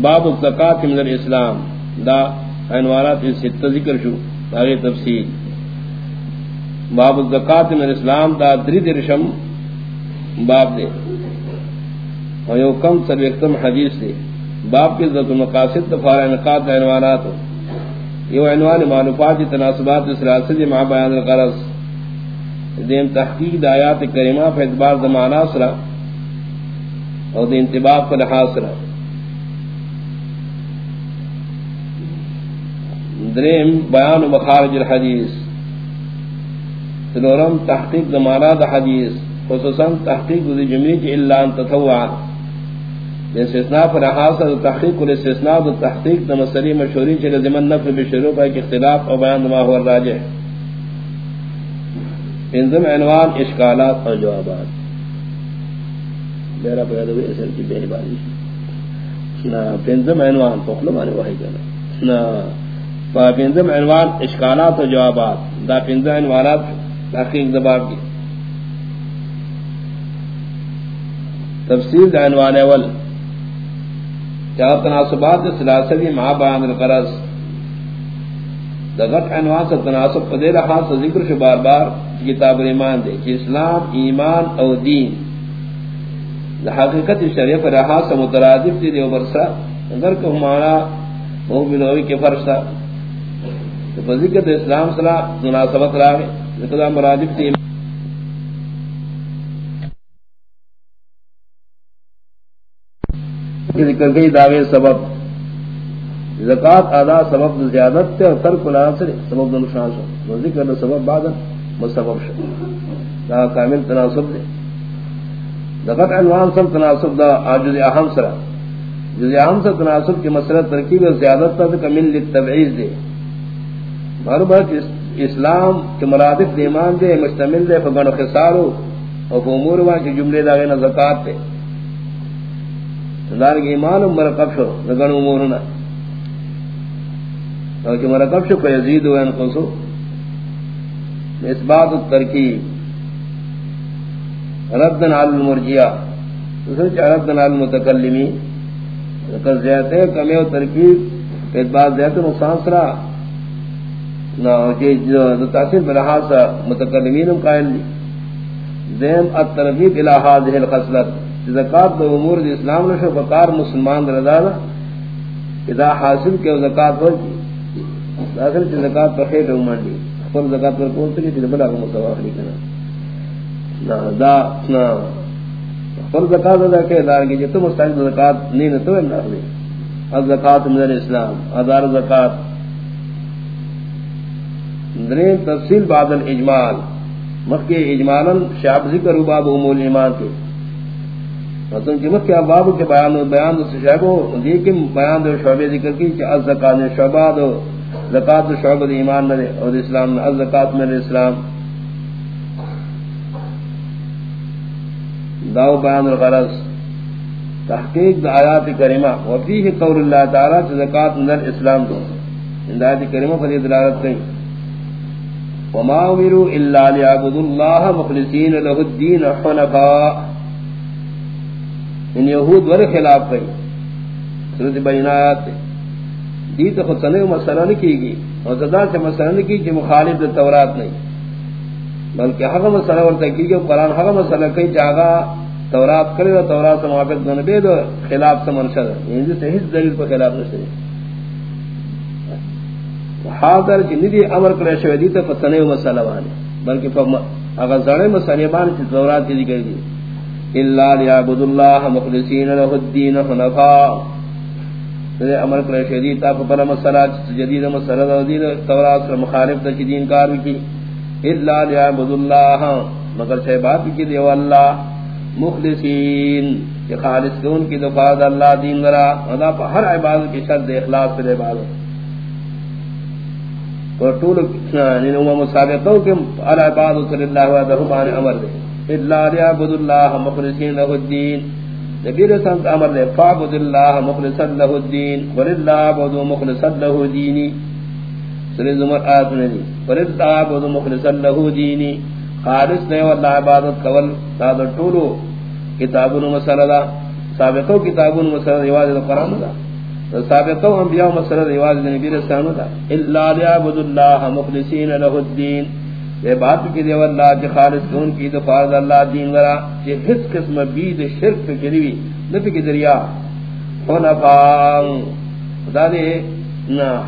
باب الزکات من الاسلام. دا عنوانات سے ذکر شو، آگے تفصیل. باب الزکات من الاسلام، دا دری درشم باب دے. اور یو کم سرویکتم حدیث دے. باب کے ذات المقاصد دفار انقاد عنوانات یو عنوان معلومات جی تناسبات سلاسل جی مع بیان الغرض. دیم تحقیق دا آیات کریمہ فی ادبار زمانہ سرا اور دی انتباہ پر لحاظ سرا. دریم بیان مخارج الحدیث. سلورم تحقیق زمانہ دا حدیث، خصوصا تحقیق دی جمعی کی اللہ ان تتوعا جیسے اسنا پر حاصل تحقیق الاستثناء دا تحقیق دا مسئلی مشہوری چلے زمن نفر بشروع پر ایک اختلاف اور بیان دماغ والراجع انضم عنوان اشکالات اور جوابات. میرا پیدا ہوئی اصل کی بہن باری نا پنزم عنوان پخلو مانے وحی کنا نا پنزم عنوان اشکالات و جوابات. دا پنزم عنوانات تحقیق دباب کی. تفسیر دا عنوان اول. کیا تناسبات سلاسلی مع بیان القرص دا دغت عنوان سے تناسب پدے رہا سے ذکر شو بار بار کتاب ایمان دے کہ اسلام، ایمان او دین. دا حقیقت شریعت پر رہا سے مترادف دی دیو برسا، اگر کہ ہمارا وہ بلوی کے فرشتہ تو فضیقت اسلام صلاح، مناسبت راگے ذکر مرادف دی ذکر گئی دعوے سبب۔ زکات ادا سبب زیادت تے اور ترک العنصر سبب نقصان شو۔ ذکر سبب بعد مسبب شو۔ دا کامل تناسب دے۔ دغت عنوان سب تناسب دا عاجز اہم سرا۔ جز اہم سے تناسب کی مسئلہ ترکیب زیادت تا کمل للتبعیض دے۔ معلوم اسلام کے مرادف ایمان دے، مشتمل دے فگن خسارو اور امور وہاں کی جملے دا غیر زکات دے۔ دار ایمان مرکب شو گن امورنا اور کہ مرکب شو یزید و انقصو اثبات الترکیب ردن علی المرجیہ سوچ ردن علی المتکلمی کل زیادہ کمی و ترکیب اعتبار زیادہ نقصان سرا۔ تاثیر بلحاظ متکلمین قائل لی دیم الترغیب الى هذه الخصلت زکات دو امور دی اسلام نشو فقار مسلمان رضانا اذا حاصل کے زکات ہو جی داخل چی زکات پر خیر رومان دی پر زکات پر کون سکی چی بلا کو مصواف لی کنا۔ دا، نا پر زکات ادا کہ دار کی جتو مستحق زکات نہیں، نتو اندار دی الزکات من الاسلام، ادار زکات درین تفصیل بعد الاجمال۔ مخی اجمالا شعب ذکر و باب امول ایمان کے۔ مطلب کہ مخی باب کے بیان بیان دو شعبو لیکن بیان دو شعبے ذکر کی کہ الزکات شعبہ دو زکات شعبہ دو ایمان نرے اور اسلام الزکات من الاسلام داو بیان الغرض۔ تحقیق دا آیات کریمہ۔ وفیہ قول اللہ تعالی چھ زکات من الاسلام دو ان آیات کریمہ فلی دلالت کہیں وما امروا الا ليعبدوا الله مخلصين له الدين حنفاء. ان یہود ور خلاف کئی سورۃ بینات دی تو خود سنے مسئلہ نہیں کی گی اور زدا سے مسئلہ نہیں کی کہ مخالف تورات نہیں. بلکہ حق مسئلہ ورتا کی کہ قرآن حق مسئلہ کئی جاگا تورات کرے تورات سے موافق دون بے دو خلاف سے منشد ہے یعنی سے ہیچ دلیل پر خلاف نہیں حاضر کی ندی امر کرے شوی دی تو فتنے مسئلہ وانے بلکہ اگر زڑے مسئلے بان چی دورات کی ذکر دی اللہ لیعبد اللہ مخلصین له الدین حنفاء. تے امر کرے شوی دی تا پر مسئلہ جدید مسئلہ دین تورات سے مخالف تے دین کار کی اللہ لیعبد اللہ مگر سے بات کی دی اللہ مخلصین. کہ خالص کون کی دفاع اللہ دین ذرا ادا پر ہر عبادت کی شرط اخلاص سے عبادت. وطول ننوما یعنی مسابقو کم على بعض صلی اللہ وعدہ بان امر دے۔ اللہ لیعبد اللہ مخلصین له الدین۔ نبی رسانت امر دے فعبد اللہ مخلصا له الدین وللہ عبدو مخلصا له دینی سلی زمر آیت ندی وللہ عبدو مخلصا له دینی خالص نے واللہ عبادت قول تادر طولو کتابون مسئلہ دا سابقو کتابون مسئلہ رواز دا، قرآن دا۔ سابقو انبیاء مسئلہ رواز نبی رسانو دا اللہ لیعبد اللہ مخلصین لہ الدین. یہ بات کی دیو اللہ جی خالص کون کی دفار دا اللہ دین ورا جی حس قسم بید شرک فکریوی نفی کی دریا. حنفاء. دا دے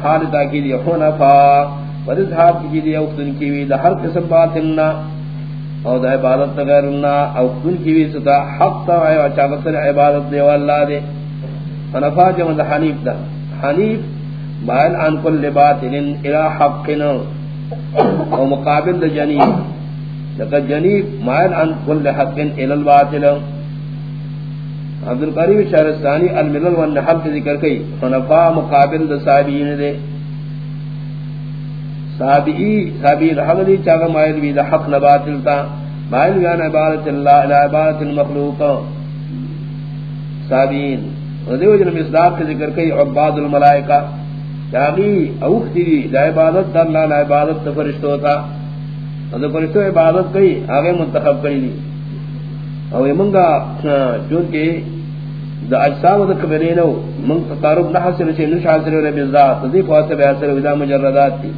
حالتا کی دی حنفاء ورز حاب کی دی اختن کیوی دا ہر قسم بات باطلنا او دا عبادت غیرنا او کن کی بھی ستا حق تا ہے اچھا عبادت دے واللہ دے فنفا جمع دا حنیف دا. حنیف بائل عن کل باطل الى حقنا او مقابل دا جنیف لکہ جنیف مائل عن کل حق الى الباطل. عبدالقریب شہرستانی الملل والنحب ذکر کئی. فنفا مقابل دا صحابین دے. سابعی سابعی رحم دی چاگا مائل بھی دا حق نباتل تا. مائل بھی عبادت اللہ، الى عبادت المخلوق. سابعین ودیو جن مصداق کے ذکر کئی عباد الملائکہ، چاگی اوختی دی، دا عبادت دا اللہ لا عبادت دا فرشتو تا۔ دا فرشتو عبادت کئی، آگے منتخب کئی دی۔ او منگا، چونکہ دا اجسام دا کبرینو منگ تقارب نحصر چھے نش حاصر رب الزاد دی فواسب حاصر ودا مجردات تی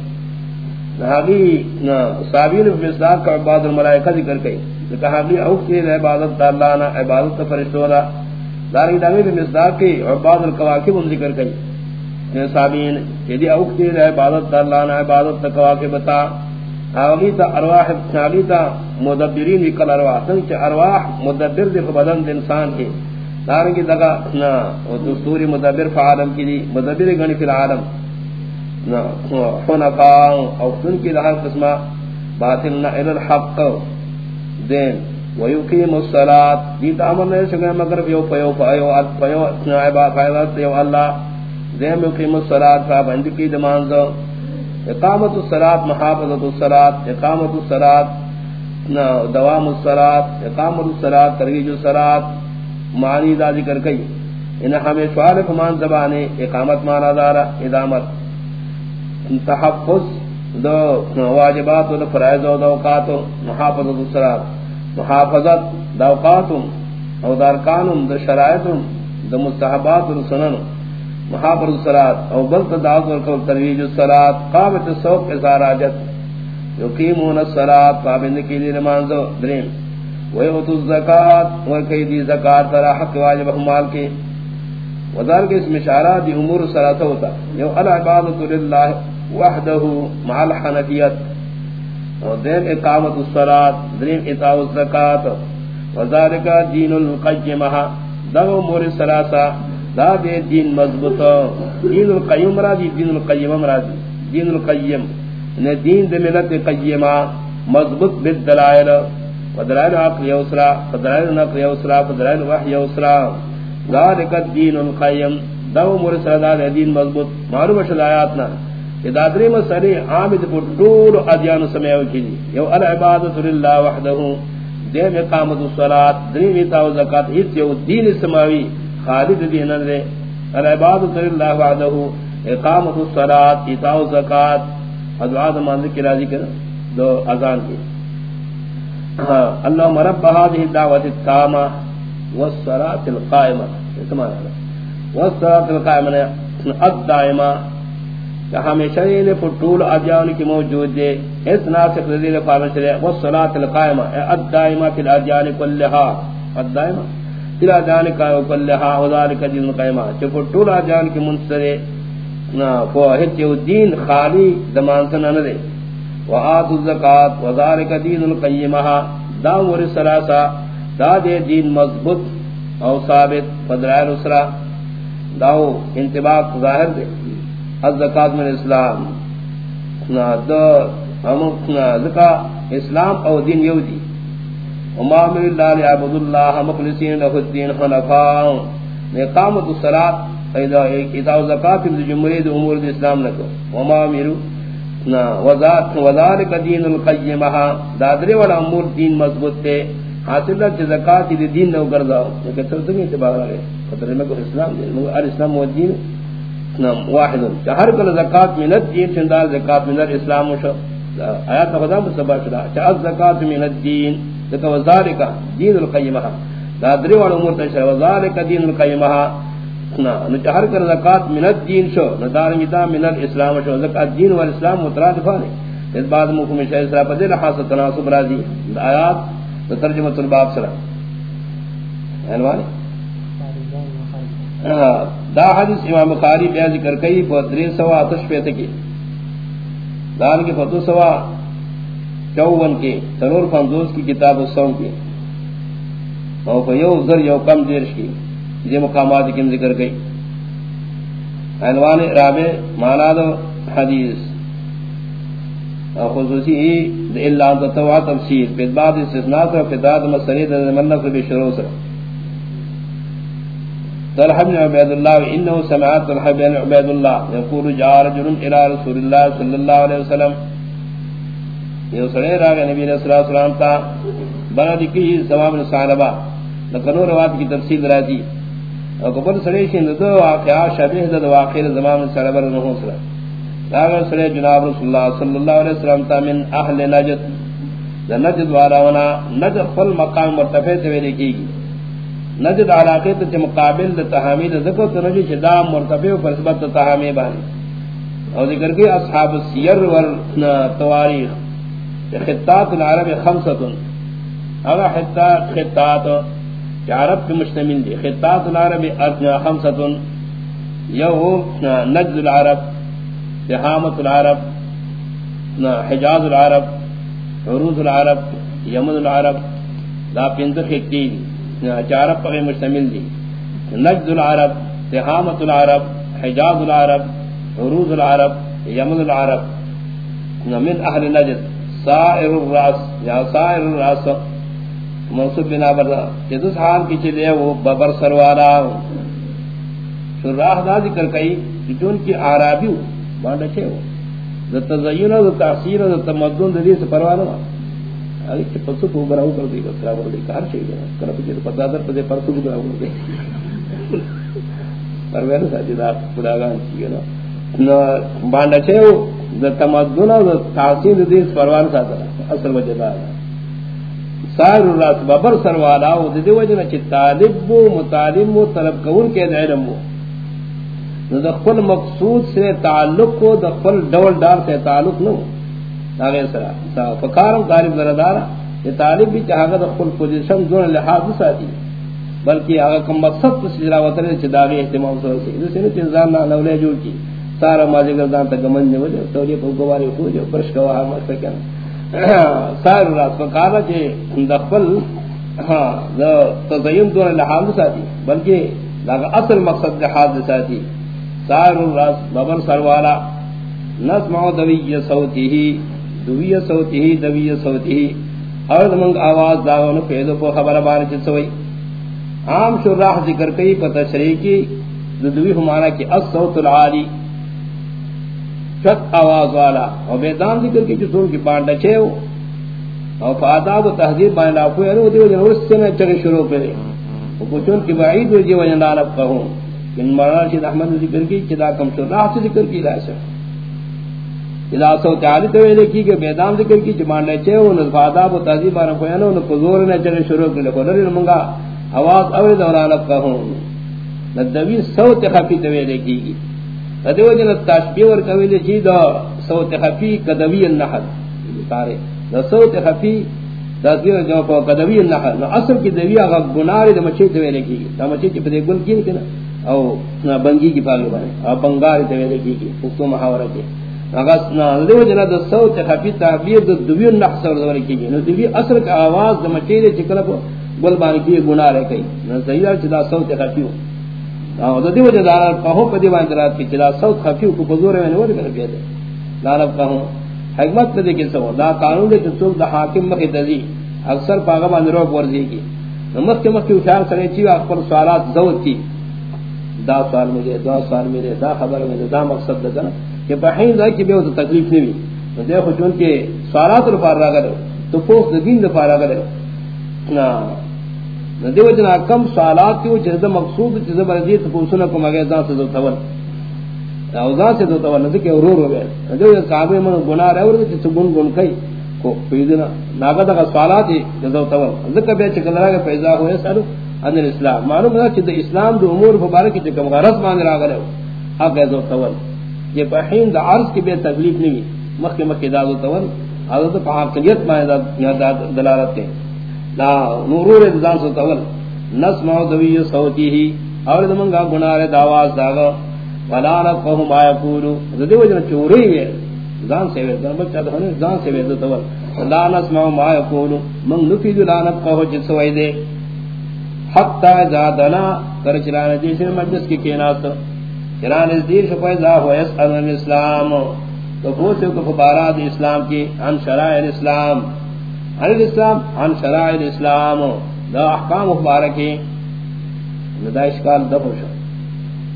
صابین مصداق کا عباد الملائکہ ذکر کئی۔ کہا بھی اوقتی عبادت اللہ، نا، عبادت فرشتو دا۔ دارنگی دامی بھی مصداق کی عباد القواقب ہم ذکر کئی یعنی صابین یدی یعنی اوقتی عبادت تا اللہ نا عبادت تا قواقب تا۔ آگی تا ارواح آگی تا، مدبرین وکل ارواح سنچ ارواح مدبر دی بدن دی انسان کی دارنگی دگا، نا دستوری مدبر فعالم کی دی، مدبر گنی فی العالم۔ حنفاء، او سن کی لہر قسمہ باطلنا الى الحق دین۔ ویقیم الصلاة دیتا عمر نے سکنے مگر فیو فیو فیو فیو فیو یو اللہ دین ویقیم الصلاة فابند کی دمانزو اقامت الصلاة محافظت الصلاة اقامت الصلاة دوام الصلاة اقامت الصلاة ترویج الصلاة معنی دا ذکر کئی۔ انہا ہمیں سوال فمان زبانے اقامت مانا دارا، ادامت۔ تحفظ دو واجبات و فرائض و دوقات محافظت الصلاة۔ محافظت دوقات او دارکان دو شرائط دو مستحبات و سنن محافظ الصلاة او بلت دعوت و ترویج الصلاة قامت السوق ازار آجت یقیمون الصلاة قابل کی دی نمانزو درین ویوت الزکاة وکی دی زکاة ترا حق واجب احمال کی وذار کے اس مشارہ دی امور صلاة ہوتا. یو العبادت للہ وحده مع الحنفیت. ودین اقامت الصلاة درین اتاو الزکاة وذالک دین القیمہ دو مور سلاسا دا دے دین مضبوط. دین القیم را دی دین القیم را دی دین القیم. نے دین دے ملت قیمہ مضبوط بالدلائل ودلائل عقل یوسرا فدلائل نقل یوسرا فدلائل وحی یوسرا ذالک دین القیم. دو مور سلاسا دے دین مضبوط. معلوم شد آیاتنا. ادادری مسئلے عامد پر طول ادیان سمیو کی یو العبادت للہ وحدہ. دیم اقامت الصلاة دریم اتاو زکاة ہیت یو دین سماوی، خالد دین دے. العبادت للہ وحدہ. اقامت الصلاة اتاو زکاة ادعا دمان ذکر راضی کر دو ازان کی. اللہم رب هذه الدعوة التامة والصلاة القائمة والصلاة القائمة الدائمة کہ ہمیشہ نے پٹول ادیان کی موجود دے اس ناسخ ذی فارن چلے والصلاۃ القائمہ الدائمہ فی الادیان كلها الدائمہ؟ فی الادیان كلها وذلك دین القائمہ کہ پٹول ادیان کی منصر نا فوہت الدین خالی زمان سے نہ دے۔ وآت الزکات وذلك دین القیمہ۔ دا ور دا دے دین مضبوط او ثابت فدرائل اسرا داو انتباق ظاہر دے۔ الزکات من اسلام. نا دو ہم زکا اسلام او دین یو دی. وما من اللہ لعبد اللہ مخلصین له الدین حنفاء اقامت الصلاة اذا اتاو زکات من جمہوریت امور دی اسلام لکو وما میرو نا وذات وذالک دین القیمہ دادرے والا امور دین مضبوط تے. حاصل ہے زکات دی دین نو گرداؤ کہ تو دنیا اعتبار ہے خطر میں کو اسلام دین مگر اسلام و دین نعم واحد. ہر کل زکات من الدین چندار زکات من الاسلام شو آیات خدا مصبا شدا چاہ زکات من الدین ذکا وذالک دین القیمہ. دا دری وال امور تشر وذالک دین القیمہ. نا، نو چہر کر زکات من الدین شو، نو دا من الاسلام شو، زکات دین والاسلام مترادفان اس بعد مکم شیخ اسرا بدل خاص تناسب راضی. آیات ترجمہ الباب سلام عنوان دا حدیث امام بخاری بیان ذکر کئی پدری سوا آتش پیت کی. دار کے فتو سوا چون کے سرور فنزوز کی کتاب السوم کی. اور کو یو ذر یو کم دیرش کی. یہ مقامات کی ذکر گئی عنوان رابع مانا دو حدیث. خصوصی ہی دا اللہ تتوع تفسیر پید بعد استثناء و فتاد مسرید منف بشروع سر. طلحہ بن عبید اللہ، انہو سمعات طلحہ بن عبید اللہ، یقول جا رجل الى رسول اللہ صلی اللہ علیہ وسلم۔ یہ سڑے راگے نبی علیہ السلام تا بنا دکی سواب نسانبا لکنو روات کی تفصیل راتی اور کبھر سڑے شند دو واقعہ شبیہ دو واقعہ زمان نسانبا رنہو سر راگے سڑے جناب رسول اللہ صلی اللہ علیہ وسلم تا من اہل نجد۔ نجد واراونا، نجد فل مقام مرتفع سے کی گی نجد علاقے تو مقابل دا تحامید ذکر تو نجد چھ دا مرتفع پر سبت تحامی بانی اور ذکر کی اصحاب السیر والتواریخ خطات العرب خمسط اگا خطات خطات عرب کی مشتمل دی خطات العرب خمسط یو نجد العرب تحامت العرب حجاز العرب، عروض العرب، یمن العرب، دا پندر خطی دی عرب پر مشتمل دی. نجد العرب تحامت العرب، حجاز العرب، عروض العرب، یمن العرب. من اہل نجد، سائر الراس، یا سائر الراس. منصوب بنا بردا جدس حال کی چلے وہ ببر سروارا شراح دا ذکر کئی جون کی آرابی ہو، بانڈا چھے ہو. دا تزین دا تحصیر دا تمدن دا دیس پروانا اگر چھ پسو کو براو کر دی بس راو دی کار چھے گا۔ کرا پچھے در پرسو کو براو کر دی پروینا ساتھی دا بانڈا چھے ہو دا تمدن دا تحصیل اصل وجہ دا سار ببر دی وجہ طالب و مطالب و طلب کون کے دعلم و مقصود سے تعلق کو دخل ڈول ڈال سے تعلق نو آگے سرا. فکارم طالب ذردارا یہ طالب بھی چاہا گا دخل پوزیشن دون لحاظ ساتھی بلکہ آگا کم مقصد پر سجرا وطن چھ داغی احتمام سر سے اسی نے چنزان نہ لولے جو کی سارا ماضی گردان تک گمن جو وجہ تولی پر گواری کو جو برش کا وہاں مستکن سار راس فکارا چھ دخل تزیم دون لحاظ ساتھی بلکہ اصل مقصد لحاظ ساتھی سار الراس ببر سروالا، نسمع دوی صوتی ہی دوی صوتی دوی صوتی ہی۔ اور منگ آواز داغن پیدو کو خبر بار چسوئی عام شراح ذکر کئی پا تشریکی دوی ہمارا کی الصوت العالی۔ شک آواز والا۔ اور بیدان ذکر کی جسون کی پانڈا چھے ہو۔ اور فاداب و تحذیر بائن لاکھوئی انہو دیو جنور سے میں چگے شروع پہ۔ وہ کچھون کی بعید ہو جیو جنالب کہوں ان مولانا شید احمد ذکر کی چدا کم شراح سے ذکر کی لائسا چدا سو تعالی تو ویلے کی کہ میدان ذکر کی جمان نے چھے وہ نظفاداب و تحضیب آنا کوئی انہوں نے قضور یعنی نے چلے شروع کرنے کو لری منگا، آواز اولی دوران اب کہوں ندوی سوت خفی تو ویلے کی گی۔ ندیو جن تاشبی ور کویلے چی جی دا سوت خفی کدوی النحل سارے دا سوت خفی دا دیو جو کو کدوی النحل اصل کی دوی آغا گناری دا مچے تو ویلے کی گی۔ دا مچے چی پدے گل کی کنا او بنگی کی پاگی بنے او بنگاری تویلے کی کی پختو محاورہ کی۔ اگر دیو جنا دا سوت خفی تعبیر دا دویو نحس اور دوری کی نو دویو اصل کا آواز دا مچیلے چکل کو گل بانی کی گناہ رہ کئی نو سیدار چدا سوت خفی ہو او دا دیو جنا کہو پا دیوان درات کی چدا سوت خفی کو بزور ہے نور کنا پیدے لانب کہو حکمت پہ دیکھ سو دا قانون دے چسوک دا حاکم مخی تزی اکثر پاگا باندھ روک ورزی کی نمت کے مخی اشار سرے چیو اکبر سوالات زود کی دا سوال مجھے دا سوال میرے دا خبر میرے دا مقصد دا کہ بحین دا کی بے ہو تو تکلیف نہیں بھی دیکھو چون کے سوالات رفار را گئے تو پوست دین دفار را گئے نا دیو جنا کم سوالات کی وہ چیز مقصود چیز بردی تو پوچھنا کو مگے دا سے دو تول۔ او دا سے دو تول، نہ کہ اورور ہو گئے۔ دیو کعبے من گناہ رہے، اور چیز گن گن کئی کو پیدنا ناگا دا سوالات ہی دو تول۔ ذکر بے چکل رہا کہ پیدا ہوئے سارو ان الاسلام معلوم ہے کہ اسلام دو امور مبارک کے کم غرض مان رہا گلے اب ہے تول۔ یہ پہین دا عرض کی بے تکلیف نہیں مکہ مکہ دادو تول حضرت پہا کلیت ما دلالت ہے۔ لا نورور انسان سو تول نسمع دوی صوتی ہی اور دمنگا گناہ داواز داغا ولا نقهم ما يقولوا ذی وجہ چوری ہے زان سے ویدن بچہ تو ہنے زان سے ویدن تو لا نسمع ما يقولوا من نفيد لا نقه جس ویدے حتی زادنا کر چلانے جیسے مجلس کی کینات۔ چلانے دیر شپای ذا ہو یسأل الاسلام. تو پوچھے کو فبارات اسلام کی عن شرائع الاسلام. عن الاسلام، عن شرائع الاسلام. دا احکام مبارکی دا اشکال دفو شو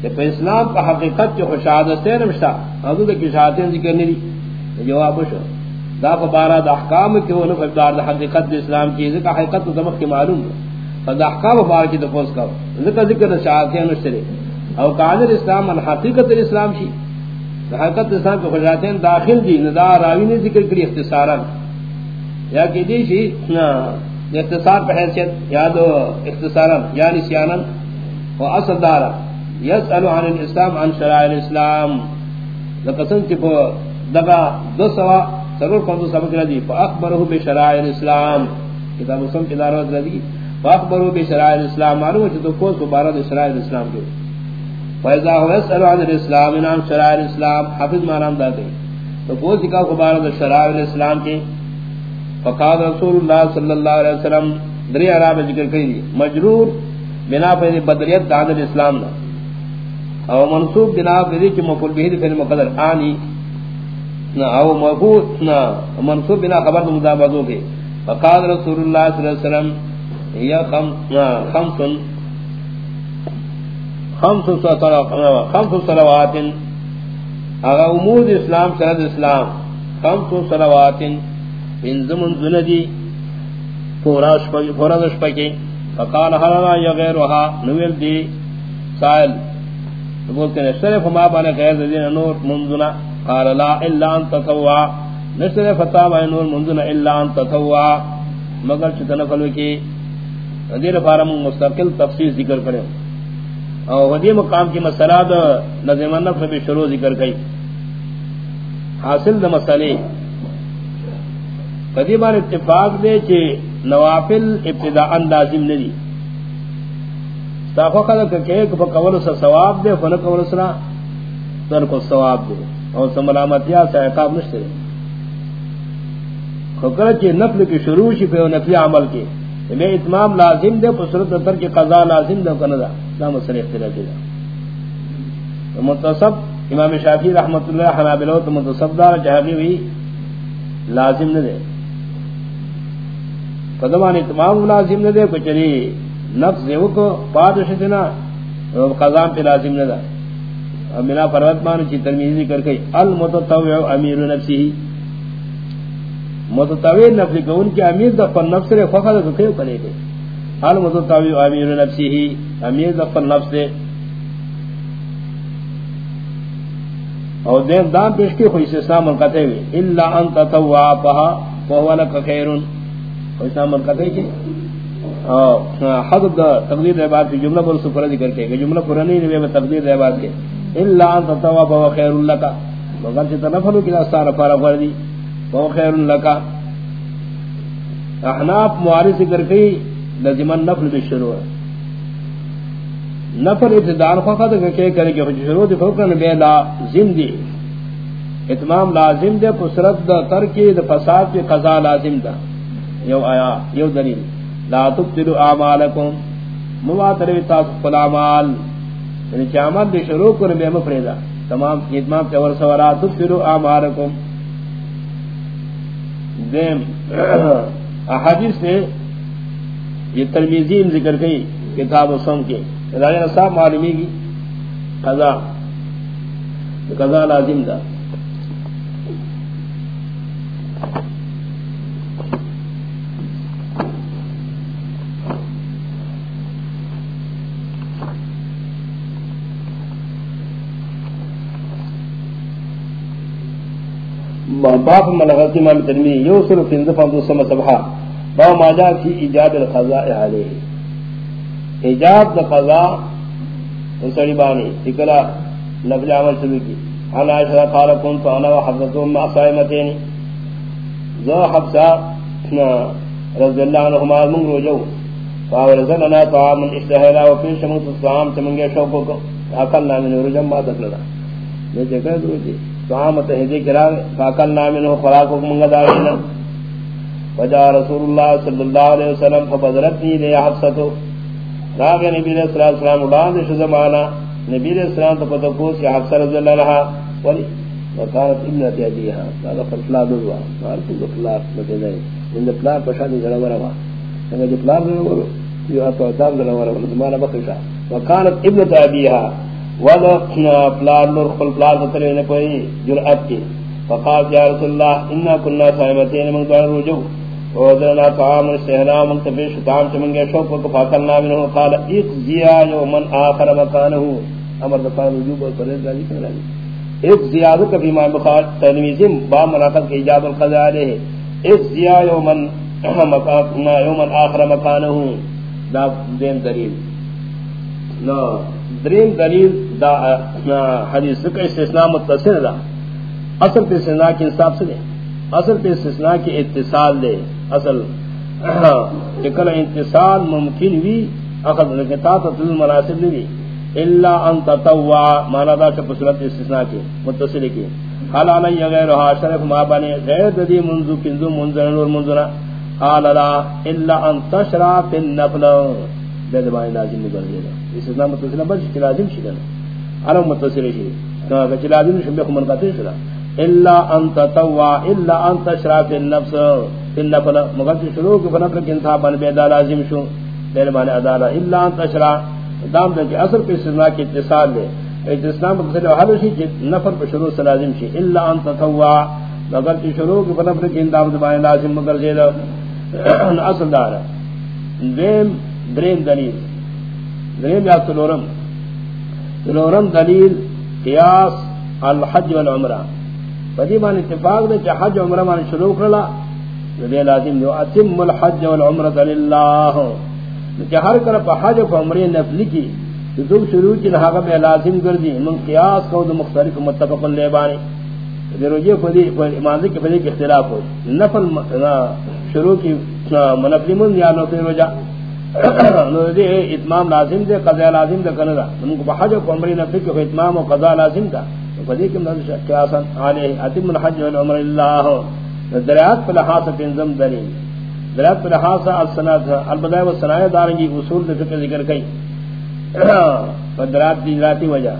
کہ پہ اسلام کا حقیقت جو خوشادت سے نمشتا. حضور کی شہادتیں ذکر نہیں دی. جواب شو دا بارہ دا احکام کی وہ نفقدار دا حقیقت دا اسلام کی، ذکر حقیقت تو دمک کی معلوم ہے. دا احکام بارہ کی دفوز کرو ذکر ذکر دا شہادتیں نشترے او قادر اسلام ان حقیقت الاسلام شی حقیقت اسلام کی خوشادتیں داخل دی ندا راوی نے ذکر کری اختصارا. یا کہ دی شی اختصار پہ حیثیت، یا دو اختصارا یعنی یا نسیانا و اصل دارا. یسألو عن الاسلام عن شرائع الاسلام. لقسم کی پو دقا دو سوا سرور قوضو سبق رضی فاخبرہو بشرائع الاسلام. کتاب اسم کی دارت رضی فاخبرہو بشرائع الاسلام. معلوم ہے چھتو کوز مبارد شرائع الاسلام جو فیضا ہو یسألو عن الاسلام انام شرائع الاسلام حافظ مانام داتے تو کوز دکا مبارد شرائع الاسلام کی فقاد رسول اللہ صلی اللہ علیہ وسلم دری عراب ذکر کری دی، مجرور بنا پر بدریت دان الاسلام نہ او منصوب بنا بری کی مفعول به فعل مقدر انی نا او مرفوع نا، منصوب بنا خبر مضافہ کے۔ فقال رسول اللہ صلی اللہ علیہ وسلم، یا خم خمس صلوات اغا امور اسلام سرد اسلام، خمس صلوات من زمن زندی فوراً دشپکی فقال حرنا یا غیرها؟ نویل دی، سائل۔ بولتے ہیں، صرف ما بنا غیر دین نور منذنا قال لا الا ان تطوع نصر فتا ما نور منذنا الا ان تطوع مگر چتن فلو کی۔ دیر فارم مستقل تفصیل ذکر کرے اور ودی مقام کی مسئلہ دا نظم النفس بھی شروع ذکر کی حاصل دا مسئلے قدیمان اتفاق دے چے نوافل ابتداء لازم نہیں تاخو کدا کہ ایک بقول سے ثواب دے فن قول سنا تن کو ثواب دے اور سملامتیا سے عقاب نشتے دے خکر کی نفل کی شروع شی پہ نفی عمل کی یعنی میں اتمام لازم دے پسرت تر کی قضا لازم دے کندا نا مسئلہ اختلاف دے متصب امام شافعی رحمۃ اللہ حنابلہ تو متصب دار جہادی بھی لازم نہ دے۔ قدمان اتمام لازم نہ دے کچری نفس دیو کو پادشتنا قضام پہ لازم نہ ندا منا فرمت مان چی ترمیزی کر گئی المتطوع امیر نفسی۔ متطوع نفس کو ان کے امیر دفن نفس رے فقط تو کیوں کرے گئے المتطوع امیر نفسی ہی امیر دفن نفس دے. اور دین دان پیش کی خوش اسلام منقطع ہوئے الا ان تطوع پہا فہو لک خیرن خوش اسلام منقطع کی حضرت تقدیر رہ بات کی جملہ پر سفر ذکر کے جملہ پر نہیں نبی تقدیر رہ بات کے. الا ان تتوب و خیر لك مگر چ تنفل کی اثر فار فردی. و خیر لك احناف معارض ذکر کی لازم النفل بالشروع نفل ابتداء فقط کہ کرے کہ شروع دی فوقن بے لا زندی اتمام لازم دے، پسرت دا ترکی دا فساد کی قضا لازم دا۔ یو آیا، یو دلیل۔ لا تبتلوا اعمالکم۔ مواتر وتاس فلامال یعنی چامل دے شروع کر بے مفریدا تمام اتمام کے ور سوارا تبتلوا اعمالکم۔ دیم، احادیث نے یہ ترمیزین ذکر کی کتاب و سم کے۔ راجہ صاحب معلومی کی قضا۔ قضا لازم دا۔ باپ ملغتی مال ترمی یو سر فنز فندو سم سبحا با ما جا فی ایجاد القضاء علیہ۔ ایجاب دا قضا سڑی بانی تکلا نفل عمل شروع کی۔ انا عائشہ قال كنت انا وحفظتهم مع صائمتين ذو حفصہ رضی اللہ عنہما من روجو۔ فاورزلنا طعام اشتهينا وفي شمس الطعام تمنگے شوقو کو۔ اکلنا من رجم ما دخلنا یہ جگہ روجی طعام تہدی کرا فاکلنا من خراق منگا دارنا وجاء رسول الله صلى الله عليه وسلم فبذرتني لي حفصته راغ نبی علیہ الصلوۃ والسلام اولاد شو زمانہ. نبی علیہ السلام تو پتہ کو کہ حفصہ رضی اللہ عنہا ولی وقالت ابنت ابيها هذا فلا دوا قالت الاخلاق بدني ان الاخلاق بشان جڑا ورا سنگ جو اخلاق نہ یہ تو دام نہ ورا زمانہ بخشا. وقالت ابنت ابيها وذقنا فلان نور خل فلان ترے نے کوئی جرأت کی. فقال يا رسول الله ان كنا صائمتين من دار رجوع وذلنا طعام استهنا مكتفي شطعام چمنگے شوق کو فاکلنا منه قال اقضيا يوما آخر مكانه امر دفان وجوب اور فرض ذلك کرنا ایک زیادہ کبھی ما بخار تنویزی با مناقض کے ایجاب القضاء علیہ ایک زیا یوما مکاننا یوما آخر مکانه دا دین دلیل. نا درین دلیل دا حدیث کا استثناء متصل دا. اصل پہ استثناء کی انصاف سے دے. اصل پہ استثناء کی اتصال دے. اصل کل انتصال ممکن بھی اخذ لکتا تطویل مناسب نہیں الا ان تطوع مانا دا چپ صورت استثناء کی، متصل کی۔ حال علی غیرها شرف ما بانی غیر دی منذ کنذ منذر نور منذر حال لا، الا ان تشرع فی النفل۔ دے دبانی لازم نگر دے استثناء متصل بس کی لازم شدن علم متصل شی۔ کہ لازم شبہ من قطع شدن الا ان تطوع، الا ان تشرع فی النفس۔ ان فل مگر شروع کے فنفر کے انتخاب بن بے لازم شو۔ دیر معنی ادالا الا ان تشرع دام دے کہ اصل پہ استثناء کی اتصال لے دے استثناء مقصد ہر شی کہ نفر پہ شروع سے لازم شی۔ الا ان تطوع۔ مگر کہ شروع کے فنفر کے انتخاب بن لازم مگر زید۔ اصل دار۔ دیم دریم دلیل۔ دریم یا تلورم تلورم دلیل، قیاس الحج والعمرہ۔ فدی مان اتفاق دے کہ حج عمرہ مان شروع کرلا۔ دے لازم جو اتم الحج والعمرہ للہ کہ ہر کر حج و عمرہ نفل کی، تو شروع کی نہ بے لازم کر دی من قیاس کو مختلف متفق لے بانی دے روجے فدی ایمان کے فدی کے اختلاف ہو. نفل شروع کی منفل من یا نو روجا. نو دے، اتمام لازم دے، قضاء لازم دے کندا من کو حج و عمرہ نفل کے اتمام و قضاء لازم تھا فدی کم نظر شکیاسا علیہ اتم الحج والعمر اللہ دریات پر لحاظ پینزم دلیل دریات پر لحاظ السنات البدائی والسنائے دارنگی اصول دے فکر ذکر کئی۔ فدرات دی ذاتی وجہ۔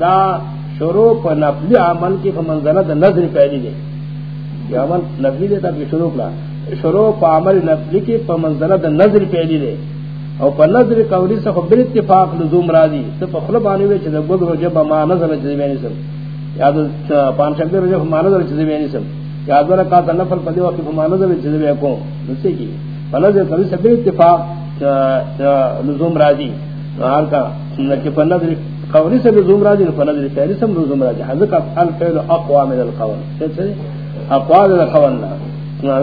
دا شروع پر نفلی عمل کی فمنزلت نظر پہلی دے۔ یہ عمل نفلی دے تا شروع کلا۔ شروع پر عمل نفلی کی فمنزلت نظر پہلی دے۔ او پر نظر قولی سے خبر اتفاق لزوم راضی۔ تو پر خلب آنے ہوئے چھتے گود رجب ما نظر چیزی بینی سم یاد پان شکر رجب ما نظر چیزی بینی سم یاد ورہ کاتا نفل پدی وقت ما نظر چیزی بینی کون نسی کی پر نظر قولی سے بر اتفاق لزوم راضی۔ نہار کا کہ پر نظر قولی سے لزوم راضی پر نظر فیلی سم لزوم راضی۔ حضرت الفیل اقوى من القول۔ اقوى من القول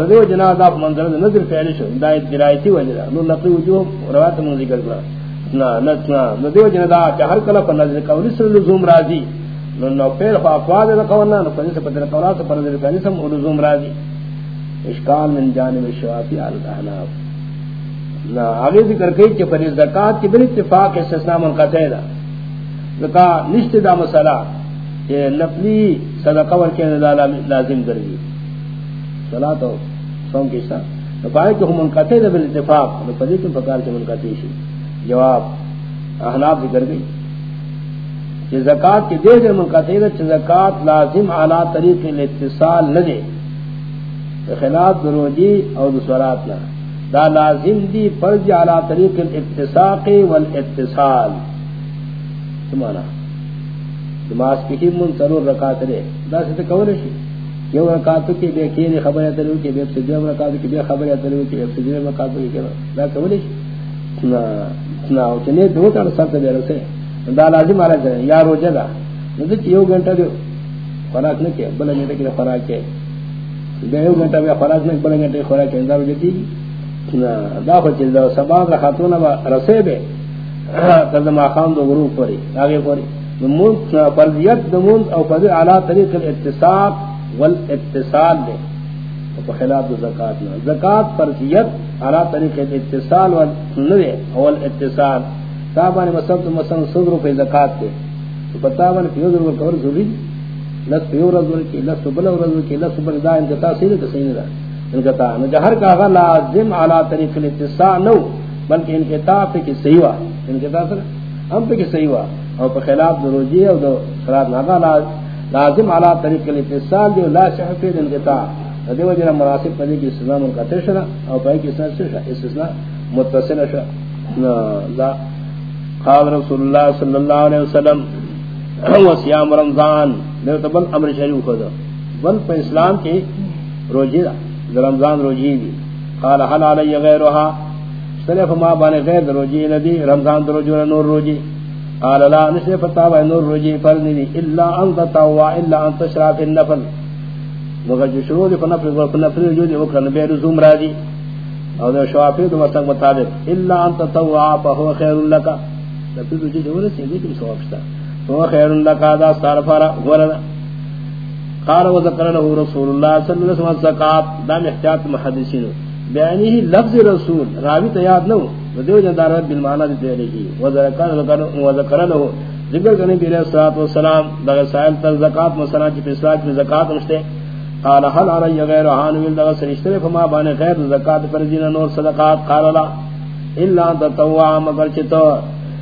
دیو جنا دا منظر نظر فعلی شو۔ دا درایتی وجہ نو نقی وجوہ روایت من ذکر کرا نا نا نو دیو جنا دا ہر کلا پر نظر قولی سر لزوم راضی۔ نو نو پیر افواد دا قولنا نو پنی پتر قولا سے پر نظر راضی اشکال من جانب الشوافی آل الاحناف. نا آگے ذکر کئی کہ پر زکاة کی بل اتفاق استثناء من منقطع دا. زکاة نشت دا مسئلہ کہ نفلی صدقہ ورکے لازم کر دی صلاۃ و صوم کی سا تو پائے کہ ہم منقطع ہے بالاتفاق تو پدی تم پکار کے منقطع شی. جواب، احناف ذکر گئی کہ زکات کے دے دے منقطع ہے کہ زکات لازم اعلی طریق الاتصال نہ دے خلاف دروجی اور دسورات نہ دا لازم دی فرض اعلی طریق الاتساق والاتصال۔ سمانا۔ دماغ کی من ضرور رکعت رے دا سے کول شي یو رکعت کی بے کین خبر ہے تلو کہ بے سجدہ رکعت کی بے خبر ہے تلو کہ سجدہ رکعت کی کہ دا کولی نا نا او چنے دو تر سات دے رسے۔ دا لازم آ رہا یا روزہ دا۔ نہ کہ یو گھنٹہ دو خوراک نہ کہ بل گھنٹہ کی خوراک ہے دے یو گھنٹہ میں خوراک نہ بل گھنٹہ خوراک ہے اندر جتی دا خو چیز دا سبا دا خاتون با رسے بے تر ما خام دو غروب پوری آگے پوری مون فرضیت دمون او فرض اعلی طریق الاتصال والاتصال دے تو خلاف دو زکات نہ زکات فرضیت اعلی طریق الاتصال والنوے او الاتصال صاحبان مسلم تو مثلا صدر روپے زکات دے۔ تو پتہ بن پیو ضرور کور ضروری لس پیو رزول کی لس بل رزول کی لس بل دا انتتا سید تو صحیح نہ انقطاع نہ جہر کا غ لازم اعلی طریق الاتصال نو، بلکہ انقطاع پہ کی صحیح وا انقطاع سر ہم پہ کی صحیح وا اور پہ خلاف دروجی اور دو خلاف نہ لازم اعلی طریق الاتصال جو لا شح فی انقطاع دے وجہ مناسب پدی کی استثناء منقطع شرا اور پہ کی استثناء استثناء متصل شرا لا قال رسول اللہ صلی اللہ علیہ وسلم وصیام رمضان نے تو بل امر شریف کو دو بل پہ اسلام کی روزی رمضان روجی دی۔ قال، حل علی غیرها سلف ما بان غیر روجی ندی رمضان روجی نور روجی قال، لا نشف فتاوى نور روجی فرض ندی الا ان تطوع، الا ان تشرع في النفل۔ مگر جو شروع دی فنفل و فنفل جو دی وکر بے رزوم راضی۔ اور شوافی دو مسلم مطابق۔ الا ان تطوع فهو خیر لك لفظ جو جو رسی دی سواب شتا. فهو خیر لك دا استغفر ورنا قال وذكر له رسول الله صلى الله عليه وسلم زكاه دام احتیاط محدثین. بیانی ہی لفظ رسول، راوی تو یاد نہ دیو جندار بالمعنی دے لگی وذكر وذكر له ذکر کرنے کے لیے صلوات و سلام سائل تر زکات مسنا کی فیصلہ کی زکات مشتے قال هل علی غیر ہان من دغه سرشتہ فما بان غیر زکات پر دین نور صدقات. قال لا، الا تطوع، مگر چتو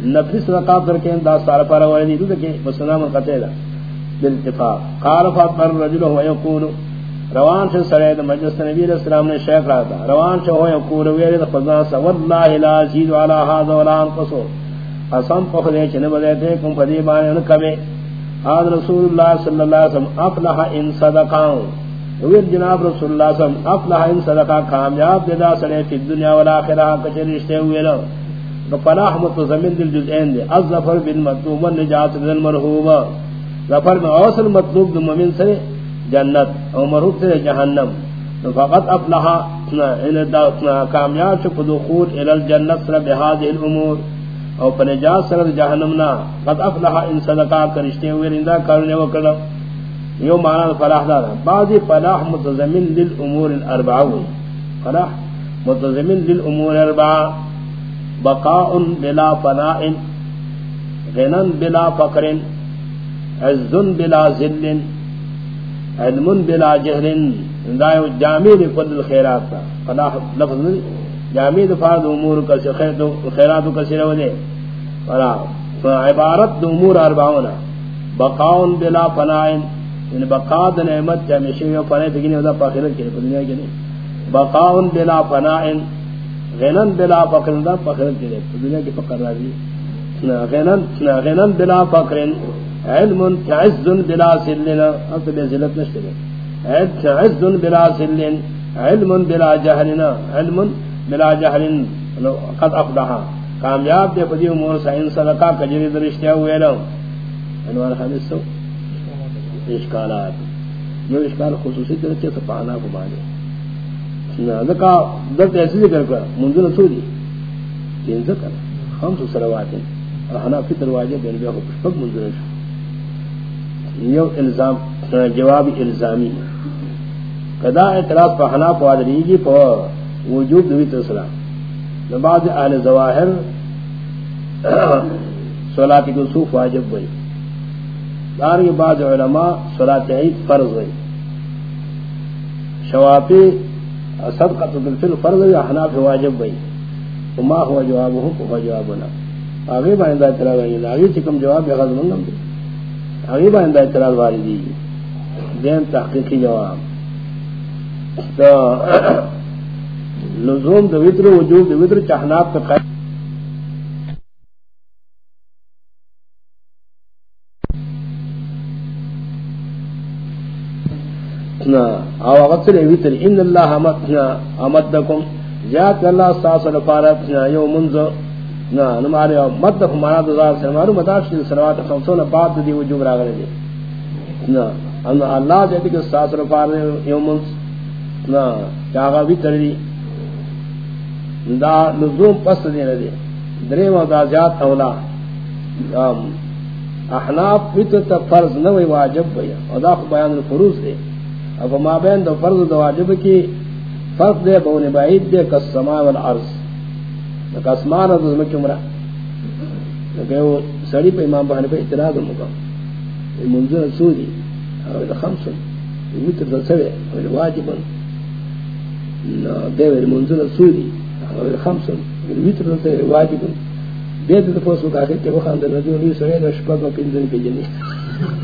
نفس صدقات کر کے دا سال پر ولی دے کہ مسلمان قتل بالاتفاق۔ قال فاطمر الرجل هو يقول، روان چھ سے سرید مجلس نبی علیہ السلام نے شیخ رہا تھا۔ روان سے ہو یقول ویرد خدا سا، واللہ لا زید علی هذا ولا انقصو قسم پخلے چنے بدے تھے، کم فدی بانے ان کبے حضرت رسول اللہ صلی اللہ علیہ وسلم افلح ان صدقاؤں ویر جناب رسول اللہ صلی اللہ علیہ وسلم افلح ان صدقا کامیاب دیدا سنے فی الدنیا والآخرہ، کچھ رشتے ہوئے لہو لو فلاح متزمن دل جزئین دے. الظفر بالمطلوب والنجات بالمرحوب ظفر میں اوصل مطلوب دو ممن سے جنت او مرحوب سے جہنم. نو فقط افلحا کامیاب شکو دخول الى الجنت سر بهذه الامور. او پنجات سر جہنمنا قد افلحا ان صدقا کرشتے ہوئے رندہ کرنے وکڑا. یو معنی فلاح دارا. بعضی فلاح متضمن للامور الاربعون. فلاح متضمن للامور الاربع بقاء بلا فناء غنن بلا فقر عزن بلا ذل، علم بلا جهل. دایو جامع لفضل الخيرات فلا لفظ جامع لفضل امور کا خیر خیرات کا سر ولے فلا عبارت امور اربعون بقاء بلا فناء. ان بقاء نعمت جامع شی و فناء تگنی ودا پاخرت کے دنیا کے نہیں بقاء بلا فناء. غنن بلا فقر دا پاخرت کے دنیا کے فقر راضی غنن غنن بلا فقر. علم عز بلا سلنا اصل بزلت نشتري عز بلا سلن علم بلا جهلنا علم بلا جهل قد افضحا کامیاب دے پدی امور سائن صدقہ کجری درشتیا ہوئے لو. انوار حدیث سو. اشکالات. یہ اشکال خصوصی درچے سپانا کو بانے ذکا ایسی ذکر کر منزل سو دی تین ذکر خمس اور حنافی بین کو پشپک منزل شو یو الزام، جواب الزامی۔ کدا اعتراض پر پادری جی پو وجود دوی اہل ظواہر صلاۃ کسوف واجب ہوئی۔ دار کے بعض علماء صلاۃ عید فرض ہوئی۔ شوافی صدقۃ الفل فرض ہوئی حناف واجب ہوئی وما هو جوابه؟ هو جوابنا. اگے بائندہ اعتراض ہے لاگی چکم جواب غلط منگم دی غیبا اندہ اعتراض واردی دین تحقیقی جواب. تو لزوم دو وطر وجود دو وطر چاہناب کا او غسل ان اللہ امدکم زیاد اللہ ساس الفارت یو نا نمارے دزار سے سنوات خمسون بعد دی وجوب دی نا ان اللہ کہ ساس نا دا لزوم پس درے و دا زیاد اولا احناف تا فرض نوی واجب بیا او دا بیان الفروض دے اب ما بین دا فرض دا واجب کی فرق دے بون بعید دے کس سما والعرض۔ لکا اسمان و دزمک عمرہ۔ لکا وہ سڑی پہ امام بہن پہ اعتراض مکم منظر سودی او دا خمسن ویتر دا سوے او واجبن دے منظر سودی او دا خمسن ویتر دا سوے واجبن بیت پوسو کہا کہ وہ خاندر رضی اللہ سوے دا شپا کو پینزن پی جنی۔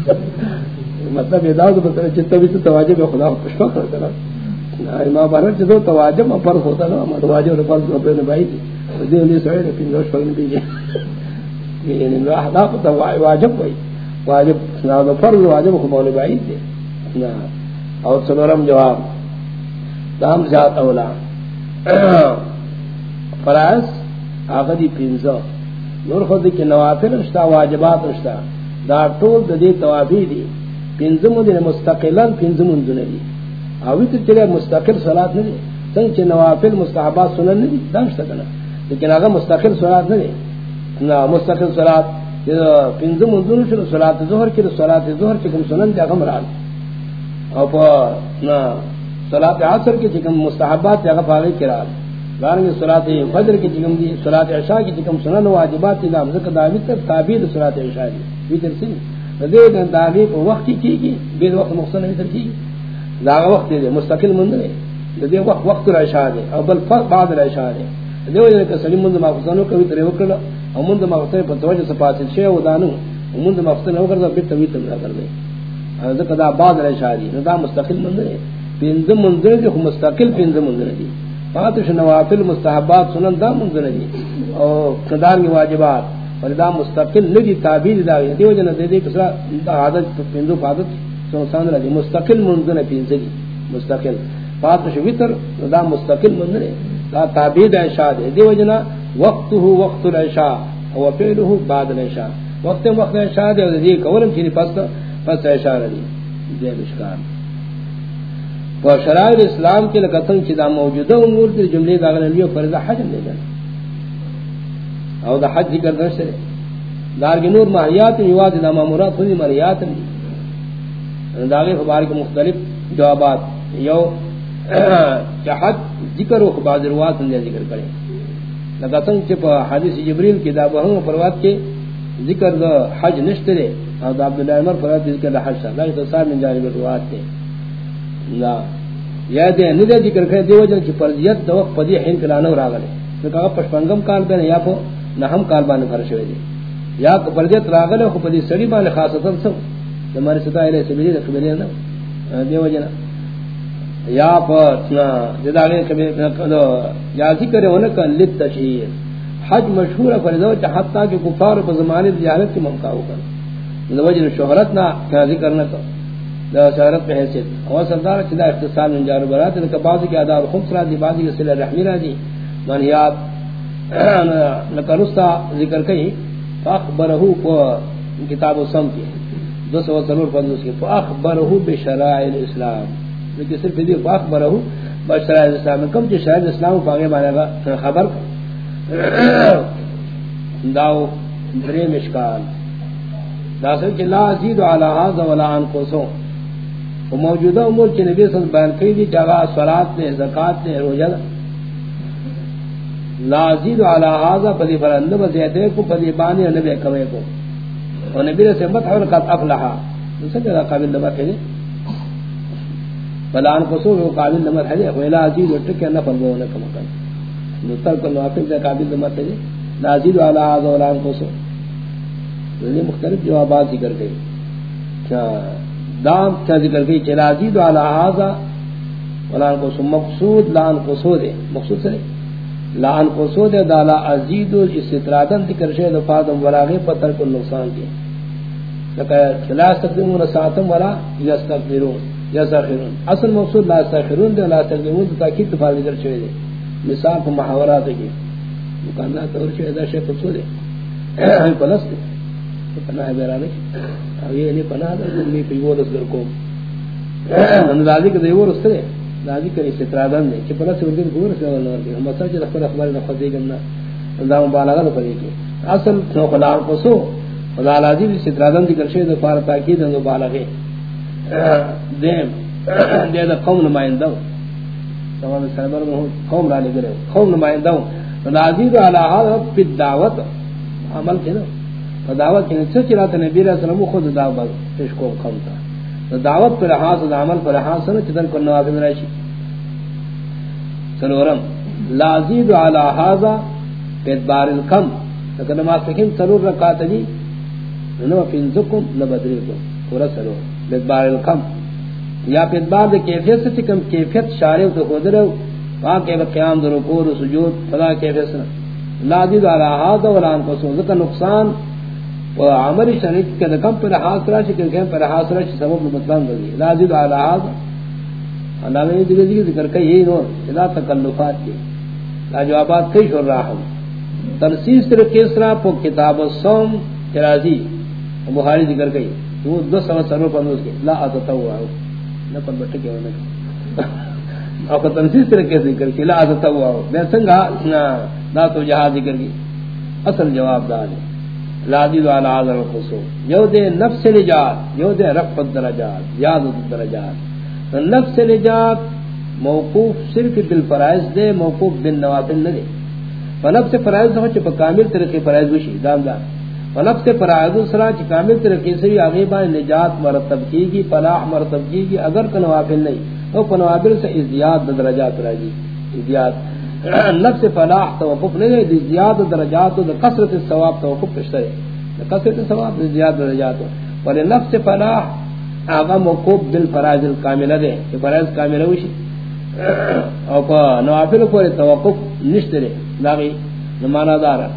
مطلب یہ داود بطر چتا بھی تو تواجب خدا پشپا کرتا رہا امام بہن چتا تواجب میں فرض ہوتا نا ما تواجب نے فرض اپنے نبائی دی۔ رضی یعنی اللہ سوے دا پینزن شپا پی جنی یعنی احداف تواجب ہوئی۔ واجب سنا دا فرض، واجب خو مولا بعید دے نا اور سنورم جواب۔ دام زیاد اولا۔ فرائض آغا دی نور خود کی نوافل اشتا واجبات اشتا دا طول دا دی توابی دی۔ پینزمو دی مستقلن پینزمون دن دی آوی چلے مستقل صلاة ندی سنگ چی نوافل مستحبات سنن ندی داشتا کنا لیکن آغا مستقل صلاة ندی نا مستقل صلاة پنځه منځونو شو صلات ظهر کې صلات ظهر چې کوم سنن دغه مراد او په نا صلات عصر کې چې کوم مستحبات هغه پاره کړه باندې صلات فجر کې چې کوم دي، صلات عشاء کې چې سنن واجبات دي دغه ځکه داوی ته صلات عشاء دي. وی تر سي دې د داوی په وخت کې کیږي به وخت مخصوص نه تر کیږي دا وخت دې مستقل مونږ نه دې وخت وخت العشاء دي او بل بعد العشاء دي دیو جن کہ سلیم مند مافسانو کوي تر وکړه. او مند مقصد مافسه په توجه سپاتل شی او دانو مند مافسه نو ګرځا به توی تم کر دے دا بعد رہ شادی دا مستقل مند ہے پینځ مند دے خو مستقل پینځ مند دے فاتش نوافل، مستحبات، سنن، دا مند دے او قدار کی واجبات. اور دا مستقل ندی تعبیر دا دیو جن دے دے کسرا عادت پینځ عادت سو سان رہی مستقل مند نے پینځ مستقل. فاتش وتر دا مستقل مند نے دا تعبید عشاء دے. دی وجنا وقته وقت العشاء او فعله بعد العشاء وقت وقت عشاء دے دی کولم چنی پس پس عشاء دی. دے مشکار و شرائع اسلام کے لکتن چی دا موجودہ امور دی جملے دا غنلیو فرض حج دے گا او دا حج ذکر درش دارگی نور محیات یواد دا مامورات خودی محیات دا غیر خبار کے مختلف جوابات۔ یو جہاد ذکر و بعض روات نے ذکر کرے۔ لگا سن چپ حدیث جبریل کی دا بہن پروات کے ذکر دا حج نشترے اور عبد الله عمر پروات ذکر دا حج دا تو صاحب من جانب روات تے لا یا دے نے ذکر کرے دیو جن کی فرضیت دا وقت پدی ہن کلانا راغلے تو پشپنگم کال بین یا کو نہ ہم کال بان فرش ہوئے یا کو فرضیت راغلے خو پدی سڑی بان خاصتا سب ہمارے ستا الہ سبیل خبرے نا دیو جنا یا پتنا جداغے کبھی کدو یا ذکر ہونے کا لت تشہیر حج مشہور فرضو چاہتا کہ کفار پر زمانے جہالت کی ممکا ہو کر وجہ شہرت نہ کیا ذکر نہ کر دا شہرت پہ حیثیت. اور سردار چدا اختصال من جار برات نے بعض کی ادار خمس را دی بعض کی صلہ رحمی را دی منیات نکرستا ذکر کئی فاخبرہو کو کتاب و سم کی دو سو ضرور فضل کی فاخبرہو بشرائع الاسلام. لیکن صرف دی پاک برہو بشرائع اسلام کم چی شرائع اسلام پاگے مانے گا خبر؟ داو درے مشکال دا سر چی لا زید علا حاضر ولا انکوسو موجودہ امور چی نبی صلی اللہ علیہ وسلم بیان کئی دی جگہ صلاة نے زکاة نے روجہ لا زید علا حاضر پدی فرند بزیدے کو، پدی بانی نبی کمے کو. و نبی سے مت حرکت افلحا. دوسرے جگہ قابل نبی کہنے بلان کو سو قابل نمبر ہے۔ ویلا عزیز وٹ کے نہ فرمو نہ کم کر۔ نتر کو نافل کا قابل نمبر ہے۔ نازل والا اعاذ ولان کو سو۔ یہ مختلف جوابات ذکر گئی۔ کیا دام کیا ذکر گئی چلا عزیز والا اعاذ ولان کو سو۔ مقصود لان کو سو دے۔ مقصود سے۔ لان کو دالا عزیز استرادن ذکر شے دفاع وراغے پتر کو نقصان دے لا ساتم ولا اصل مقصود لا دے لا دے تاکید ذکر دے مثال کو محاورات کی. مکانہ طور دا پلس پناہ بیرانے یہ نہیں پناہ دے میں کو اندازی کے دے دادی کر استرادن نے کہ پلس ودین گور سے اللہ کے ہم مسجد چ اخبار اخبار نہ خدی گنا دا مبالغہ نہ کرے کہ اصل تو خدا کو سو، خدا العزیز استرادن ذکر شے دو فار تاکید نہ مبالغہ دیم، دے دا قوم نمائندہ تمام سربر میں قوم را لے گئے۔ قوم نمائندہ العزیز علی حال فی الدعوت۔ عمل کے نا دعوت کے سچ رات نبی علیہ السلام خود دعوت پیش کو قوم تھا۔ دعوت پر حاصل دا عمل پر حاصل چدن کو نوافل راشی. سنورم، لازید علی هذا بدبار الکم. لکن ما سکیم سرور رکات دی، نو فینزکم لبدریکم پورا سرور بدبار الکم. یا بدبار دا کیفیت سے چکم کیفیت شارع تو خود رو وہاں کیفیت قیام در رکور و سجود، فلا کیفیت سنا لازید علی هذا وران کو سو ذکر نقصان عمل شریک کے کم پر حاصل ہے کہ پر حاصل ہے سبب مطلب دی لازم علی ہذا اللہ نے دیگر ذکر ذکر کہ یہ نو اذا تکلفات کی لا جوابات کئی شور رہا ہوں تنسیس تر کیسرا پو کتاب الصوم ترازی بخاری ذکر کئی۔ وہ دو سو سرو پندوس کے۔ لا اتتوا نہ پر بٹ کے ہونے نہ اور تنسیس تر کیسے ذکر کی، لا اتتوا میں سنگا، نہ تو جہاد ذکر کی۔ اصل جواب دار ہے۔ لادی والا عذر الخصو یو دے نفس نجات، یو دے رفع الدرجات، یاد الدرجات. نفس نجات موقوف صرف بالفرائض دے، موقوف بالنوافل نہ دے. فنفس فرائض ہو چھ کامل طریقے فرائض وشی دام دار فنفس فرائض سرا چھ کامل طریقے سے آگے با نجات مرتب کی گی فلاح مرتب کی گی، اگر کہ نوافل نہیں، تو نوافل سے ازدیاد درجات راجی، ازدیاد. نفس فلاح، توقف نہیں ہے زیاد درجات و کثرت ثواب توقف کشترے کثرت ثواب زیاد درجات پر نفس فلاح، آغا موقوب بالفرائض الکاملہ دے، کہ فرائض کاملہ ہوشی او پا نوافل پر توقف نشترے لاغی نمانا دارا۔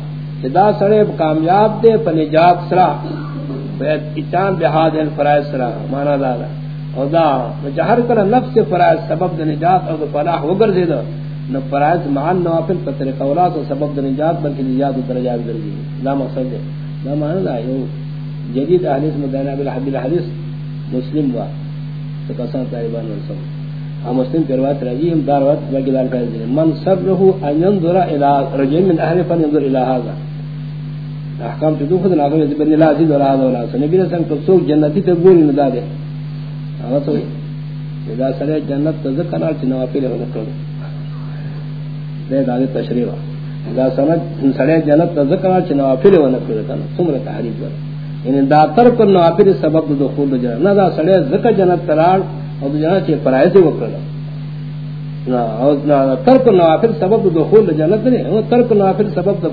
کہ دا سڑے کامیاب دے، پا نجات سرا۔ اتان بحاد الفرائض سرا مانا دارا۔ او دا جہر کر نفس فرائض سبب دا نجات او دا فلاح وگر زیدہ نو فرائض معن نوافل پر طریقہ اولا تو سبب در نجات، بلکہ نجات و درجات در جی. دی لا مقصد ہے. لا معنی دا یو جدید احادیث مدینہ بالحب الحدیث مسلم وا. تکسان تائبان ورسل ہم مسلم پر روایت رجی ہم دار وقت باقی دار کا دی من سبرہو ان ينظر الى رجل من اہل فن ينظر الى هذا. احکام تو خود نہ کرے بن لا عزیز ولا هذا ولا نبی نے سن تو جنتی تقبول نہ دے ہاں تو اذا سرے جنت تذکر نوافل ولا کرو دے تشریح دا سڑے جنت ذکر چ نوافل و نفل کنا تحریف یعنی دا تر پر نوافل سبب جنت. نہ دا سڑے ذکر جنت او جنت چ فرائض او تر پر نوافل سبب جنت نے او تر پر نوافل سبب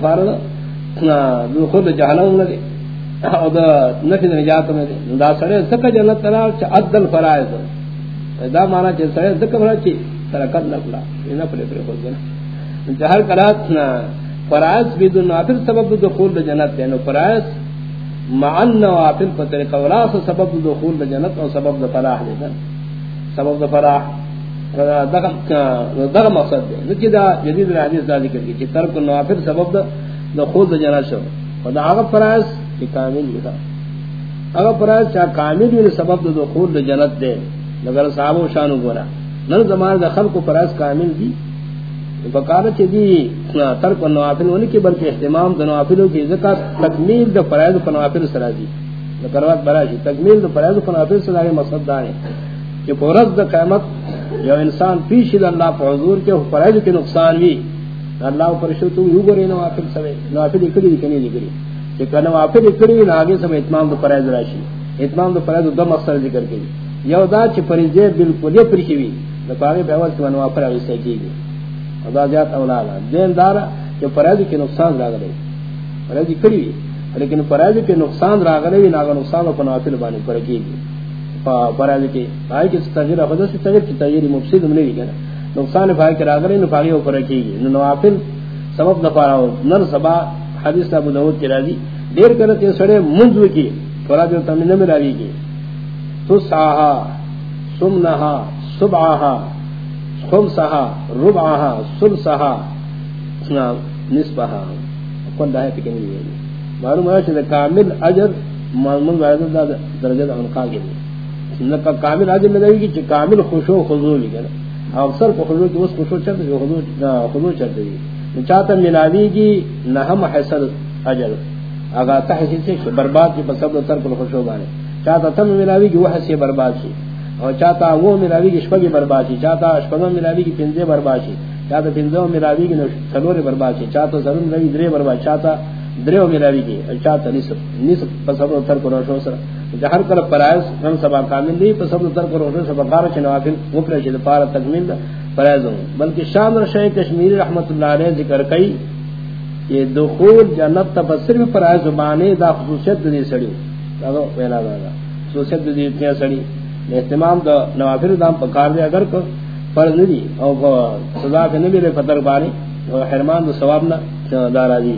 او دا. نفی نجات دا سڑے ذکر جنت چ عدل فرائض دا چ سڑے ذکر فرائض چ ترکت نفلا نہ جہر کرات نا فرائض بھی دو نافل سبب دخول جنت ہے نو فرائض معن نوافل پر طریقہ ولا سبب دخول جنت اور سبب فلاح دے سبب دا فلاح۔ دغه مقصد دی نو دا جدید حدیث دا ذکر کی کہ ترک نوافل سبب دخول جنت شو۔ خدا هغه فرائض کی کامل دا۔ هغه فرائض چا کامل دی سبب دخول جنت دے۔ مگر صحابہ شانو گورا نن زمان دا خلق و فرائض کامل دی۔ بکار چدی ترک نوافل ونی کی بلکہ اہتمام دو نوافلوں کی ذکر تکمیل دو فرائض و نوافل سرا دی. ذکروات براشی تکمیل دو فرائض و نوافل سرا دی مقصد دار ہے. کہ پورز دو قیمت جو انسان پیش اللہ پر حضور کے فرائض کے نقصان بھی اللہ پر شو تو یو گرے نوافل سوے. نوافل اکڑی دی، کنی دی کہ کہ نوافل اکڑی دی آگے سمے اتمام دو فرائض راشی اتمام دو فرائض دو مقصد ذکر کی یو دا چھ پریزے بالکل یہ پریشی بھی لپارے پہ اول سے نوافل آگے سے کی گئی ازادیات اولادا دین دارا کہ فرائض کے نقصان راگ رہے فرائض کری لیکن فرائض کے نقصان راگ رہے ناغا نقصان و پنوافل بانی پرکی گی فرائض کے بھائی کے تغیر خدا سے تغیر کی تغیر مفسد ہم نے بھی کہنا۔ نقصان بھائی کے راگ رہے نفاقی و پرکی گی نوافل سبب نفارا ہو۔ نر سبا حدیث ابو دعوت کی راضی۔ دیر کرتے سڑے منزو کی۔ فرائض تمہیں نمی راوی کی۔ تسعہا سمنہا صبعہا خمسها، ربعها سلسها نصفها. کون دا ہے کہ نہیں معلوم ہے کہ کامل اجر معلوم ہے کہ درجہ ان کا ہے نہ کامل اجر نہیں کہ کامل خوشو خضوع بھی ہے اکثر کو خضوع کی اس خشوع چلتے جو خضوع چلتے دی چاہتا ملاوی کی نہم حسن اجل اگا تحسین سے برباد کی پسند ترک الخشوع بانے چاہتا تم ملاوی کی وہ حسی برباد شی اور چاہتا وہ ملاوی کی شپگی برباد شی چاہتا اشپگا ملاوی کی پنزے برباد شی چاہتا پنزے ملاوی کی سلور برباد شی چاہتا سلور ملاوی درے برباد چاہتا دریو ملاوی کی اور چاہتا نصف. نصف پسند ترک الخشوع سر جہر کل پرائز ہم سبا کامل دی پسند ترک الخشوع سبا قارا چنوافل مفر شد پارا تکمیل دا پرائز ہوں بلکہ شام رشای کشمیری رحمت اللہ علیہ ذکر کئی یہ دخول جنت تفسر میں پرائز بانے دا خصوصیت دی سڑی دا وینا دا خصوصیت دی اتنی سڑی اہتمام دا نوافر دام پکار دے اگر کو فرض نہیں او سزا کے نبی رے فتر بانی حرمان دا ثواب نہ دارا دی